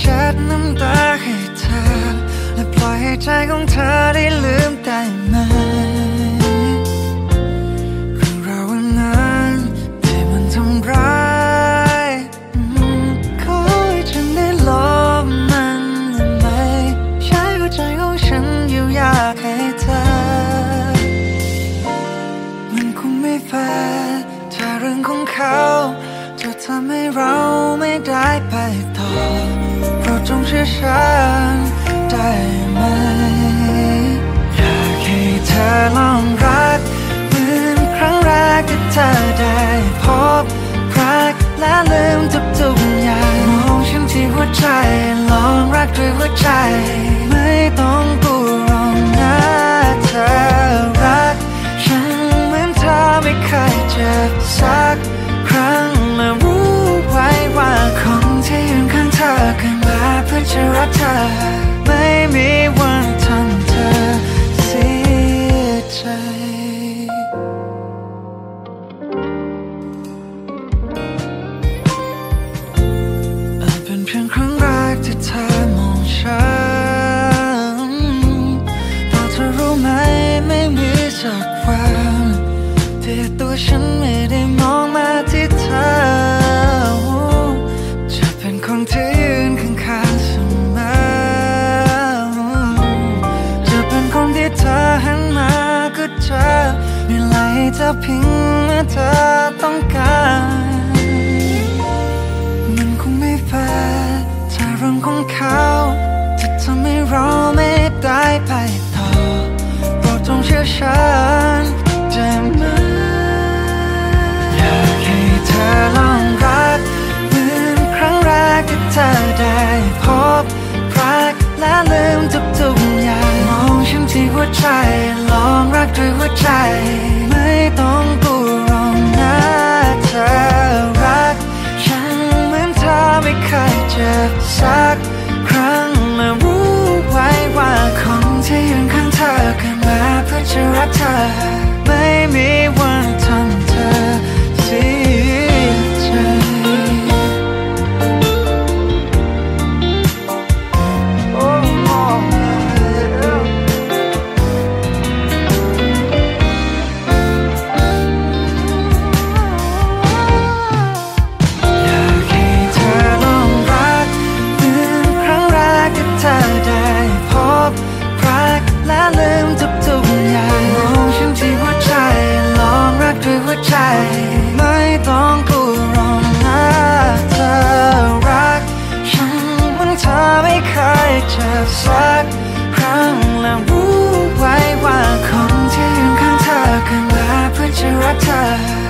เช็ดน้ำตาให้เธอ และปล่อยให้ใจของเธอได้ลืมได้ไหมเรื่องราววันนั้นที่มันทำร้ายขอให้ฉันได้ลบมันได้ไหมใช้หัวใจของฉันอยู่ยากให้เธอ มันคงไม่แฟร์ถ้าเรื่องของเขา จะทำให้เราไม่ได้ไปต่อ ฉันได้ไหม อยากให้เธอลองรักเหมือนครั้งแรกที่เธอได้พบรักและลืมทุกๆอย่างมองฉันที่หัวใจลองรักด้วยหัวใจ เพื่อจะรักเธอ ไม่มีวันทำเธอเสียใจ มีไหลเธอพิงเมื่อเธอต้องการ มันคงไม่แฟร์ถ้าเรื่องของเขาจะทำให้เราไม่ได้ไปต่อโปรดจงเชื่อฉันได้ไหมอยากให้เธอลองรักเหมือนครั้งแรกที่เธอได้พบรักและลืม ใจ ลองรักด้วยหัวใจ ไม่ต้องกูรองนะเธอรัก ฉันเหมือนเธอไม่เคยเจ็บสักครั้งมารู้ไว้ว่าคนที่ยืนข้างเธอเกิดมาเพื่อจะรักเธอ ไม่เคยเจอสักครั้งและรู้ไว้ว่าคนที่ยืนข้างเธอคือมาเพื่อจะรักเธอ